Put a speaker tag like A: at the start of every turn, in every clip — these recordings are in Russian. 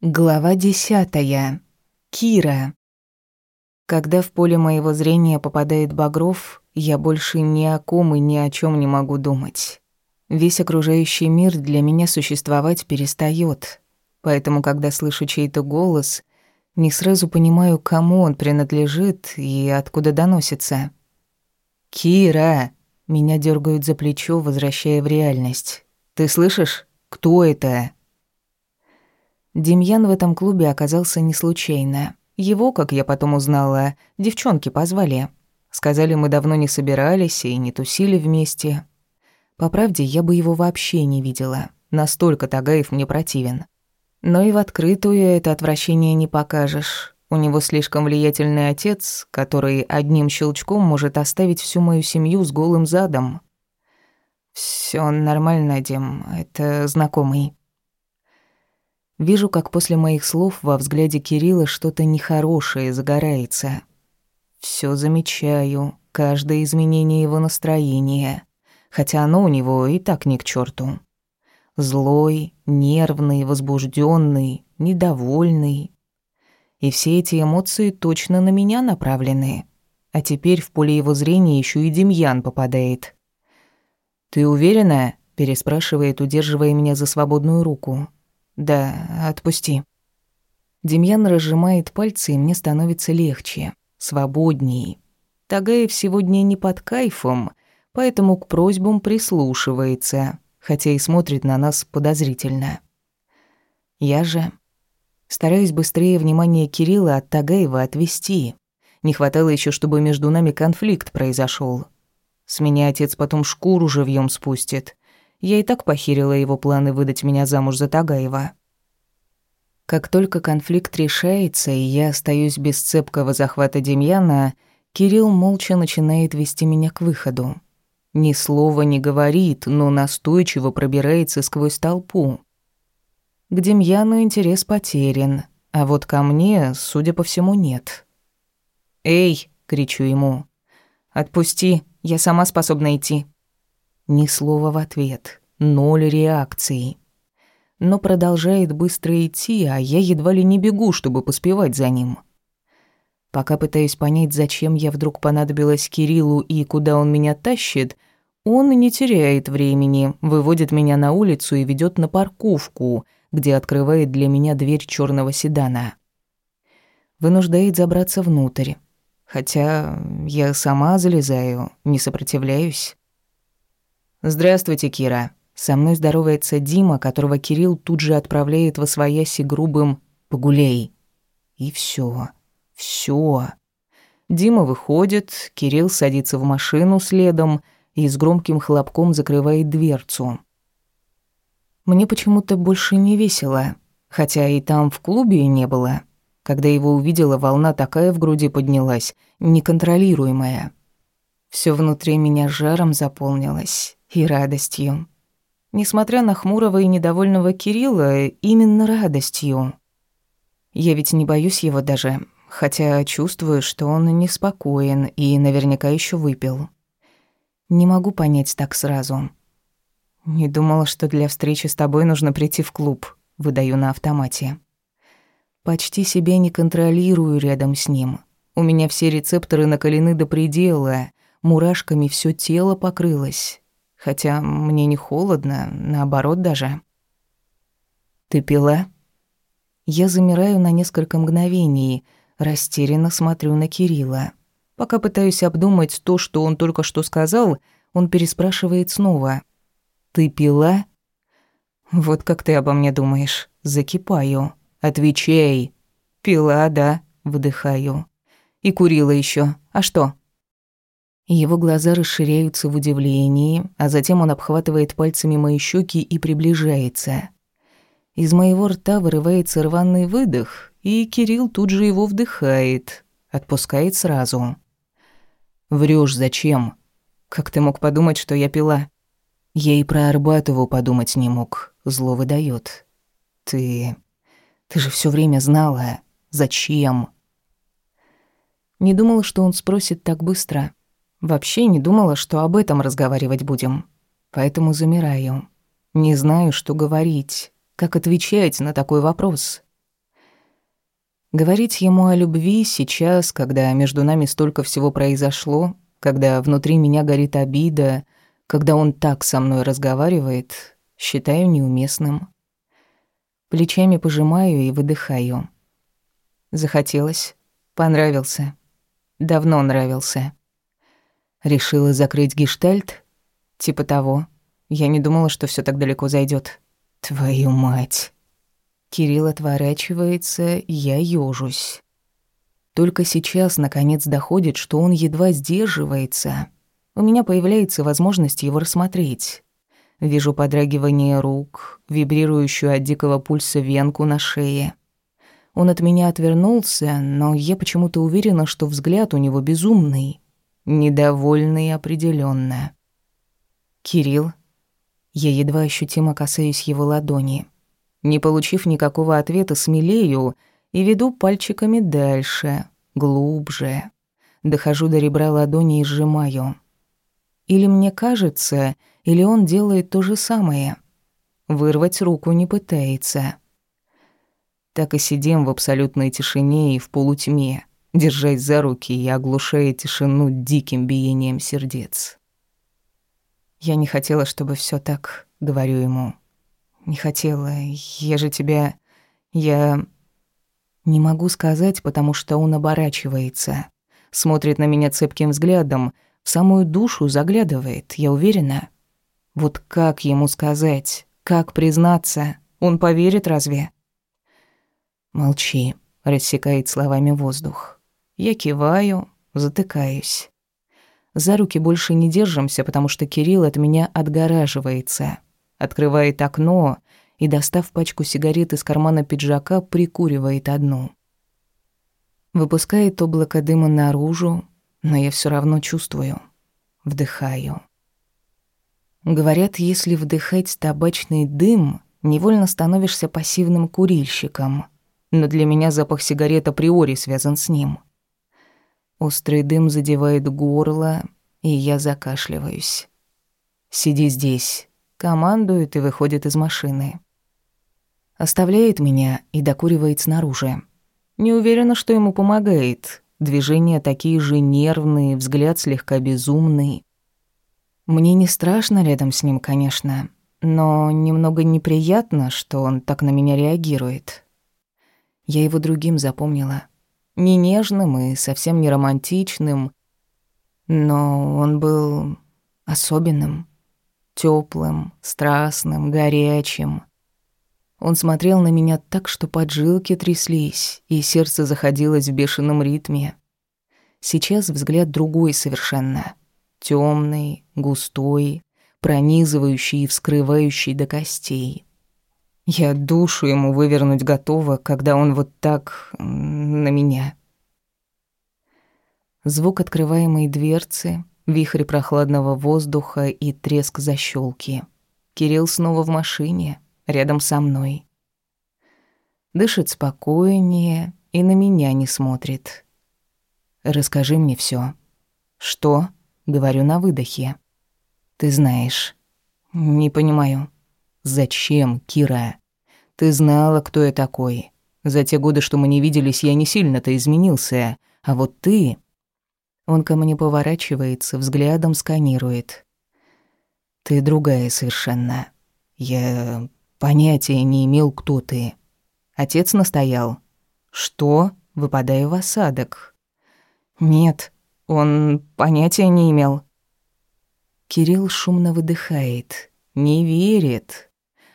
A: Глава десятая. Кира. Когда в поле моего зрения попадает Багров, я больше ни о ком и ни о чем не могу думать. Весь окружающий мир для меня существовать перестает. Поэтому, когда слышу чей-то голос, не сразу понимаю, кому он принадлежит и откуда доносится. «Кира!» Меня дергают за плечо, возвращая в реальность. «Ты слышишь? Кто это?» Демьян в этом клубе оказался не случайно. Его, как я потом узнала, девчонки позвали. Сказали, мы давно не собирались и не тусили вместе. По правде, я бы его вообще не видела. Настолько Тагаев мне противен. Но и в открытую это отвращение не покажешь. У него слишком влиятельный отец, который одним щелчком может оставить всю мою семью с голым задом. Всё нормально, Дем, это знакомый. Вижу, как после моих слов во взгляде Кирилла что-то нехорошее загорается. Всё замечаю, каждое изменение его настроения, хотя оно у него и так не к чёрту. Злой, нервный, возбуждённый, недовольный. И все эти эмоции точно на меня направлены. А теперь в поле его зрения ещё и Демьян попадает. «Ты уверена?» – переспрашивает, удерживая меня за свободную руку. Да, отпусти. Демьян разжимает пальцы, и мне становится легче, свободней. Тагаев сегодня не под кайфом, поэтому к просьбам прислушивается, хотя и смотрит на нас подозрительно. Я же стараюсь быстрее внимание Кирилла от Тагаева отвести. Не хватало еще, чтобы между нами конфликт произошел. С меня отец потом шкуру живьем спустит. Я и так похерила его планы выдать меня замуж за Тагаева. Как только конфликт решается, и я остаюсь без цепкого захвата Демьяна, Кирилл молча начинает вести меня к выходу. Ни слова не говорит, но настойчиво пробирается сквозь толпу. К Демьяну интерес потерян, а вот ко мне, судя по всему, нет. «Эй!» — кричу ему. «Отпусти, я сама способна идти». Ни слова в ответ, ноль реакции. Но продолжает быстро идти, а я едва ли не бегу, чтобы поспевать за ним. Пока пытаюсь понять, зачем я вдруг понадобилась Кириллу и куда он меня тащит, он не теряет времени, выводит меня на улицу и ведет на парковку, где открывает для меня дверь черного седана. Вынуждает забраться внутрь. Хотя я сама залезаю, не сопротивляюсь. «Здравствуйте, Кира». Со мной здоровается Дима, которого Кирилл тут же отправляет во свояси грубым «погулей». И все, все. Дима выходит, Кирилл садится в машину следом и с громким хлопком закрывает дверцу. Мне почему-то больше не весело, хотя и там в клубе не было. Когда его увидела, волна такая в груди поднялась, неконтролируемая. Все внутри меня жаром заполнилось и радостью. Несмотря на хмурого и недовольного Кирилла, именно радостью. Я ведь не боюсь его даже, хотя чувствую, что он неспокоен и наверняка еще выпил. Не могу понять так сразу. Не думала, что для встречи с тобой нужно прийти в клуб, выдаю на автомате. Почти себя не контролирую рядом с ним. У меня все рецепторы накалены до предела, мурашками все тело покрылось. Хотя мне не холодно, наоборот даже. «Ты пила?» Я замираю на несколько мгновений, растерянно смотрю на Кирилла. Пока пытаюсь обдумать то, что он только что сказал, он переспрашивает снова. «Ты пила?» «Вот как ты обо мне думаешь?» Закипаю. «Отвечай!» «Пила, да», выдыхаю. «И курила еще. А что?» Его глаза расширяются в удивлении, а затем он обхватывает пальцами мои щеки и приближается. Из моего рта вырывается рваный выдох, и Кирилл тут же его вдыхает, отпускает сразу. Врешь зачем? Как ты мог подумать, что я пила? Я и про Арбатову подумать не мог, зло выдает. Ты... ты же все время знала. Зачем? Не думал, что он спросит так быстро. Вообще не думала, что об этом разговаривать будем. Поэтому замираю. Не знаю, что говорить, как отвечать на такой вопрос. Говорить ему о любви сейчас, когда между нами столько всего произошло, когда внутри меня горит обида, когда он так со мной разговаривает, считаю неуместным. Плечами пожимаю и выдыхаю. Захотелось. Понравился. Давно нравился. Решила закрыть гештальт? Типа того. Я не думала, что все так далеко зайдет. Твою мать. Кирилл отворачивается, я ёжусь. Только сейчас, наконец, доходит, что он едва сдерживается. У меня появляется возможность его рассмотреть. Вижу подрагивание рук, вибрирующую от дикого пульса венку на шее. Он от меня отвернулся, но я почему-то уверена, что взгляд у него безумный, недовольный определенно. «Кирилл?» Я едва ощутимо касаюсь его ладони. Не получив никакого ответа, смелею и веду пальчиками дальше, глубже. Дохожу до ребра ладони и сжимаю. Или мне кажется, или он делает то же самое. Вырвать руку не пытается. Так и сидим в абсолютной тишине и в полутьме, держась за руки и оглушая тишину диким биением сердец. Я не хотела, чтобы все так, говорю ему. Не хотела. Я же тебя... Я... Не могу сказать, потому что он оборачивается. Смотрит на меня цепким взглядом, в самую душу заглядывает, я уверена. Вот как ему сказать? Как признаться? Он поверит разве? Молчи, рассекает словами воздух. Я киваю, затыкаюсь. За руки больше не держимся, потому что Кирилл от меня отгораживается открывает окно и, достав пачку сигарет из кармана пиджака, прикуривает одну. Выпускает облако дыма наружу, но я все равно чувствую. Вдыхаю. Говорят, если вдыхать табачный дым, невольно становишься пассивным курильщиком. Но для меня запах сигарет априори связан с ним. Острый дым задевает горло, и я закашливаюсь. «Сиди здесь», командует и выходит из машины. Оставляет меня и докуривает снаружи. Не уверена, что ему помогает. Движения такие же нервные, взгляд слегка безумный. Мне не страшно рядом с ним, конечно, но немного неприятно, что он так на меня реагирует. Я его другим запомнила. Не нежным и совсем не романтичным, но он был особенным теплым, страстным, горячим. Он смотрел на меня так, что поджилки тряслись, и сердце заходилось в бешеном ритме. Сейчас взгляд другой совершенно. темный, густой, пронизывающий и вскрывающий до костей. Я душу ему вывернуть готова, когда он вот так на меня. Звук открываемой дверцы, Вихрь прохладного воздуха и треск защёлки. Кирилл снова в машине, рядом со мной. Дышит спокойнее и на меня не смотрит. «Расскажи мне всё». «Что?» — говорю на выдохе. «Ты знаешь». «Не понимаю». «Зачем, Кира? Ты знала, кто я такой. За те годы, что мы не виделись, я не сильно-то изменился. А вот ты...» Он ко мне поворачивается, взглядом сканирует. «Ты другая совершенно. Я понятия не имел, кто ты. Отец настоял. Что? Выпадаю в осадок. Нет, он понятия не имел. Кирилл шумно выдыхает. Не верит.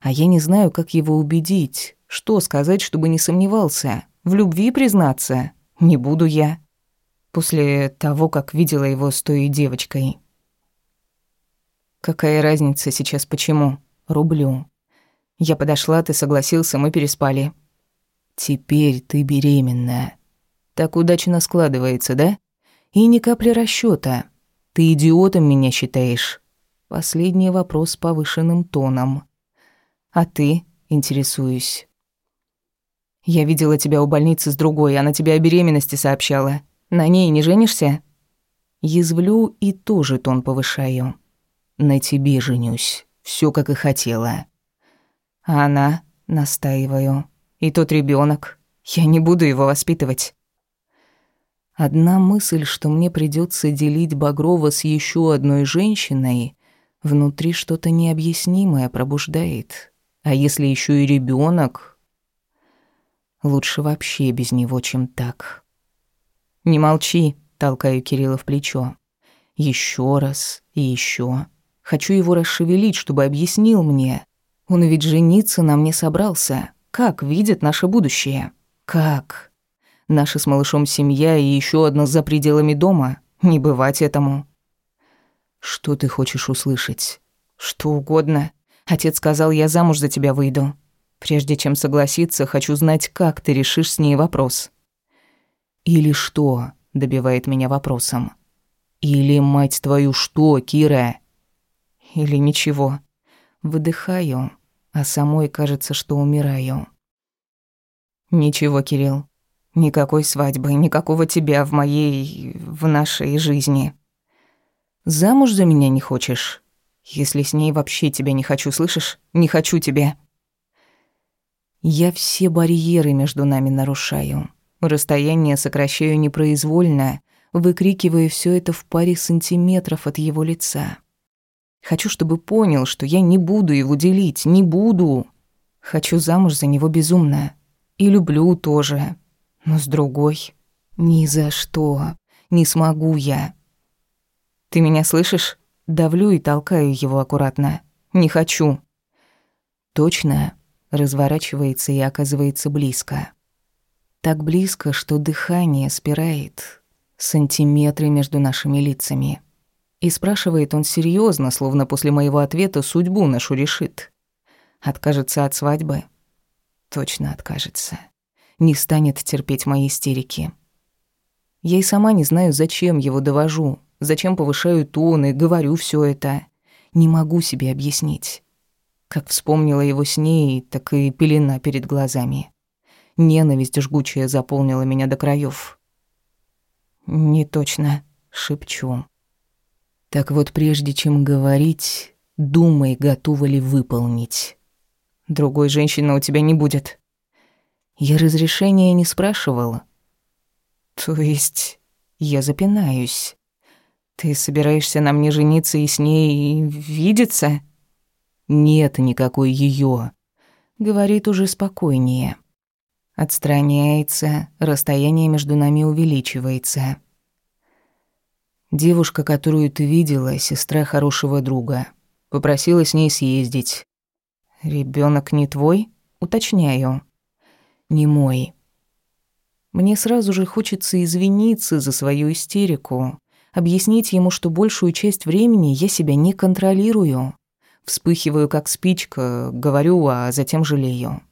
A: А я не знаю, как его убедить. Что сказать, чтобы не сомневался? В любви признаться? Не буду я после того, как видела его с той девочкой. Какая разница сейчас почему? Рублю. Я подошла, ты согласился, мы переспали. Теперь ты беременна. Так удачно складывается, да? И ни капли расчёта. Ты идиотом меня считаешь? Последний вопрос повышенным тоном. А ты, интересуюсь. Я видела тебя у больницы с другой, она тебе о беременности сообщала. На ней не женишься?» Язвлю и тоже тон повышаю. «На тебе женюсь. Все как и хотела». А она, настаиваю. И тот ребенок. Я не буду его воспитывать. Одна мысль, что мне придется делить Багрова с еще одной женщиной, внутри что-то необъяснимое пробуждает. А если еще и ребенок, лучше вообще без него, чем так. Не молчи, толкаю Кирилла в плечо. Еще раз и еще. Хочу его расшевелить, чтобы объяснил мне. Он ведь жениться на мне собрался. Как видит наше будущее? Как? Наша с малышом семья и еще одна за пределами дома. Не бывать этому. Что ты хочешь услышать? Что угодно. Отец сказал, я замуж за тебя выйду. Прежде чем согласиться, хочу знать, как ты решишь с ней вопрос. Или что? добивает меня вопросом. Или, мать твою, что, Кира? Или ничего. Выдыхаю, а самой кажется, что умираю. Ничего, Кирилл. Никакой свадьбы, никакого тебя в моей... в нашей жизни. Замуж за меня не хочешь? Если с ней вообще тебя не хочу, слышишь? Не хочу тебя. Я все барьеры между нами нарушаю. Расстояние сокращаю непроизвольно, выкрикивая все это в паре сантиметров от его лица. Хочу, чтобы понял, что я не буду его делить, не буду. Хочу замуж за него безумно. И люблю тоже. Но с другой... Ни за что. Не смогу я. Ты меня слышишь? Давлю и толкаю его аккуратно. Не хочу. Точно. Разворачивается и оказывается близко. Так близко, что дыхание спирает. Сантиметры между нашими лицами. И спрашивает он серьезно, словно после моего ответа судьбу нашу решит. Откажется от свадьбы? Точно откажется не станет терпеть мои истерики. Я и сама не знаю, зачем его довожу, зачем повышаю тон и говорю все это. Не могу себе объяснить. Как вспомнила его с ней, так и пелена перед глазами. Ненависть жгучая заполнила меня до краев. «Не точно», — шепчу. «Так вот, прежде чем говорить, думай, готова ли выполнить. Другой женщины у тебя не будет». Я разрешения не спрашивала. То есть я запинаюсь. Ты собираешься на мне жениться и с ней видеться? Нет никакой ее. Говорит уже спокойнее. Отстраняется, расстояние между нами увеличивается. Девушка, которую ты видела, сестра хорошего друга. Попросила с ней съездить. Ребенок не твой? Уточняю не мой. Мне сразу же хочется извиниться за свою истерику, объяснить ему, что большую часть времени я себя не контролирую. Вспыхиваю, как спичка, говорю, а затем жалею.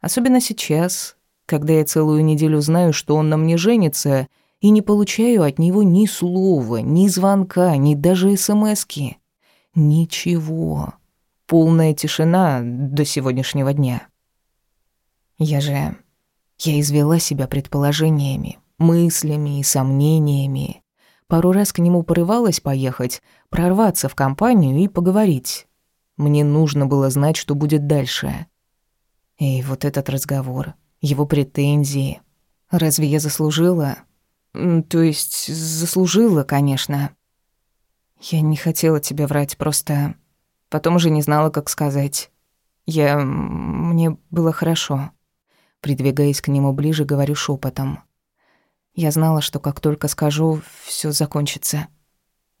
A: Особенно сейчас, когда я целую неделю знаю, что он на мне женится, и не получаю от него ни слова, ни звонка, ни даже смски. Ничего. Полная тишина до сегодняшнего дня. Я же... Я извела себя предположениями, мыслями и сомнениями. Пару раз к нему порывалась поехать, прорваться в компанию и поговорить. Мне нужно было знать, что будет дальше. И вот этот разговор, его претензии. Разве я заслужила? То есть, заслужила, конечно. Я не хотела тебе врать, просто... Потом уже не знала, как сказать. Я... Мне было хорошо. Придвигаясь к нему ближе, говорю шепотом. Я знала, что как только скажу, все закончится.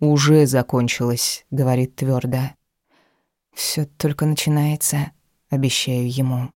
A: Уже закончилось, говорит твердо. Все только начинается, обещаю ему.